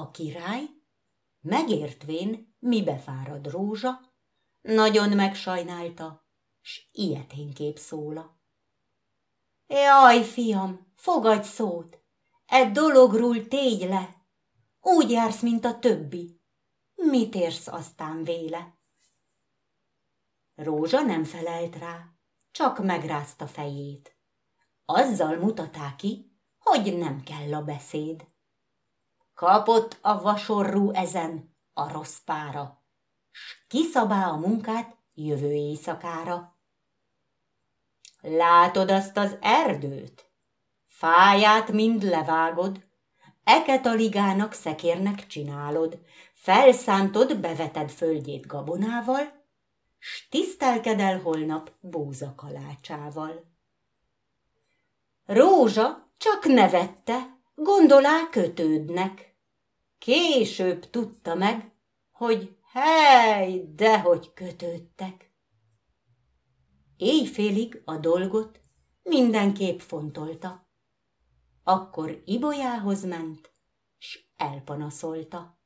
a király, megértvén, mi befárad rózsa, nagyon megsajnálta, s ilyeténképp szóla. Jaj, fiam, fogadj szót, e dologról tégy le, úgy jársz, mint a többi, mit érsz aztán véle? Rózsa nem felelt rá, csak megrázta fejét. Azzal mutatá ki, hogy nem kell a beszéd. Kapott a vasorrú ezen a rossz pára, s kiszabá a munkát jövő éjszakára. Látod azt az erdőt? Fáját mind levágod, eket a ligának szekérnek csinálod, felszántod, beveted földjét gabonával, s tisztelkedel holnap búza kalácsával. Rózsa csak nevette, gondolá kötődnek. Később tudta meg, hogy hely, dehogy kötődtek. Éjfélig a dolgot mindenképp fontolta. Akkor Ibolyához ment, s elpanaszolta.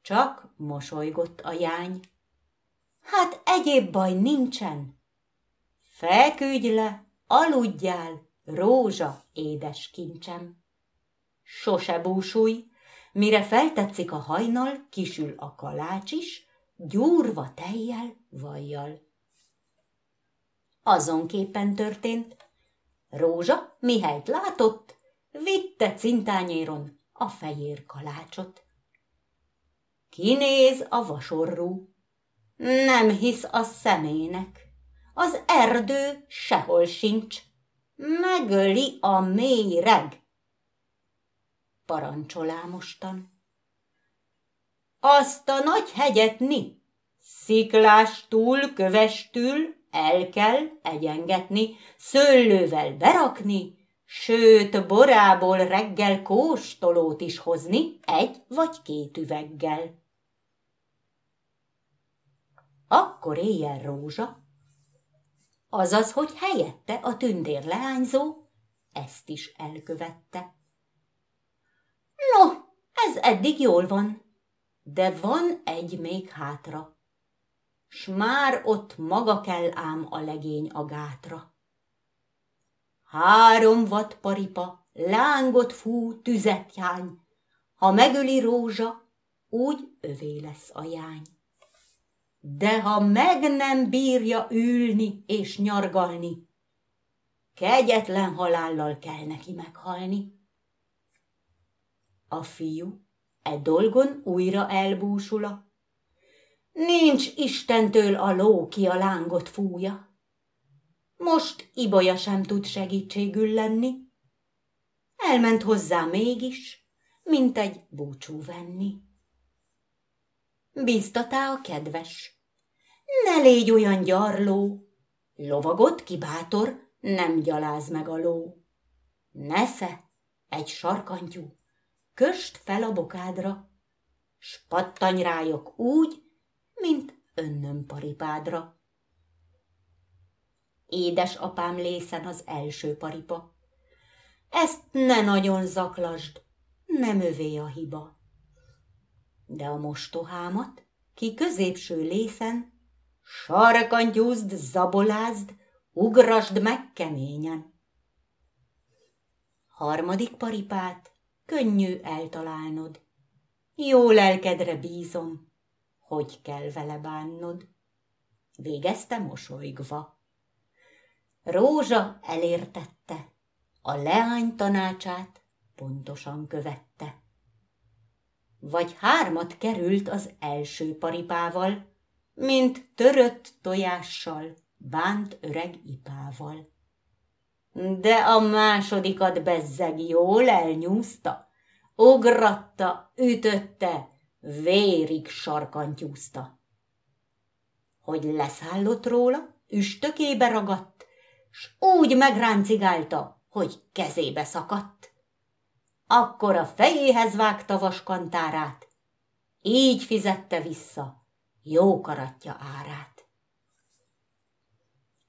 Csak mosolygott a jány, Hát egyéb baj nincsen. Feküdj le, aludjál, rózsa, édes kincsem. Sose búsulj, mire feltetszik a hajnal, kisül a kalács is, gyúrva tejjel, vajjal. Azonképpen történt. Rózsa, mihelyt látott, vitte cintányéron a fejér kalácsot. Kinéz a vasorrú, nem hisz a szemének. Az erdő sehol sincs. Megöli a méreg. Parancsolá mostan. Azt a nagy hegyet ni, sziklástól, kövestül el kell egyengetni, szőlővel berakni, sőt, borából reggel kóstolót is hozni egy vagy két üveggel. Akkor éjjel rózsa, azaz, hogy helyette a tündér leányzó ezt is elkövette. Ez eddig jól van, de van egy még hátra, s már ott maga kell ám a legény a gátra. Három vad paripa, lángot fú, tüzet jány, ha megöli rózsa, úgy övé lesz a jány de ha meg nem bírja ülni és nyargalni, kegyetlen halállal kell neki meghalni. A fiú e dolgon újra elbúsula. Nincs Istentől a ló, ki a lángot fúja. Most Ibolya sem tud segítségül lenni. Elment hozzá mégis, mint egy búcsú venni bíztatá a kedves. Ne légy olyan gyarló, lovagot ki bátor, nem gyaláz meg a ló. Nesze, egy sarkantyú, köst fel a bokádra, s pattanj rájok úgy, mint önnöm paripádra. Édes apám lészen az első paripa. Ezt ne nagyon zaklasd, nem övé a hiba de a mostohámat ki középső lészen, sarkantyúzd, zabolázd, ugrasd meg keményen. Harmadik paripát könnyű eltalálnod, jó lelkedre bízom, hogy kell vele bánnod. Végezte mosolygva. Rózsa elértette, a leány tanácsát pontosan követte vagy hármat került az első paripával, mint törött tojással, bánt öreg ipával. De a másodikat bezzeg jól elnyúzta, ugratta, ütötte, vérig sarkantyúzta. Hogy leszállott róla, üstökébe ragadt, s úgy megráncigálta, hogy kezébe szakadt akkor a fejéhez vágta vaskantárát, így fizette vissza jó karatja árát.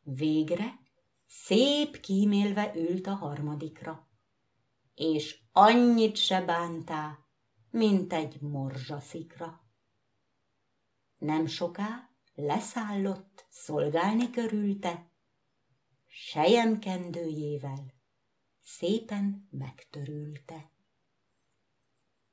Végre szép kímélve ült a harmadikra, és annyit se bántá, mint egy morzsaszikra. Nem soká leszállott szolgálni körülte, kendőjével szépen megtörülte.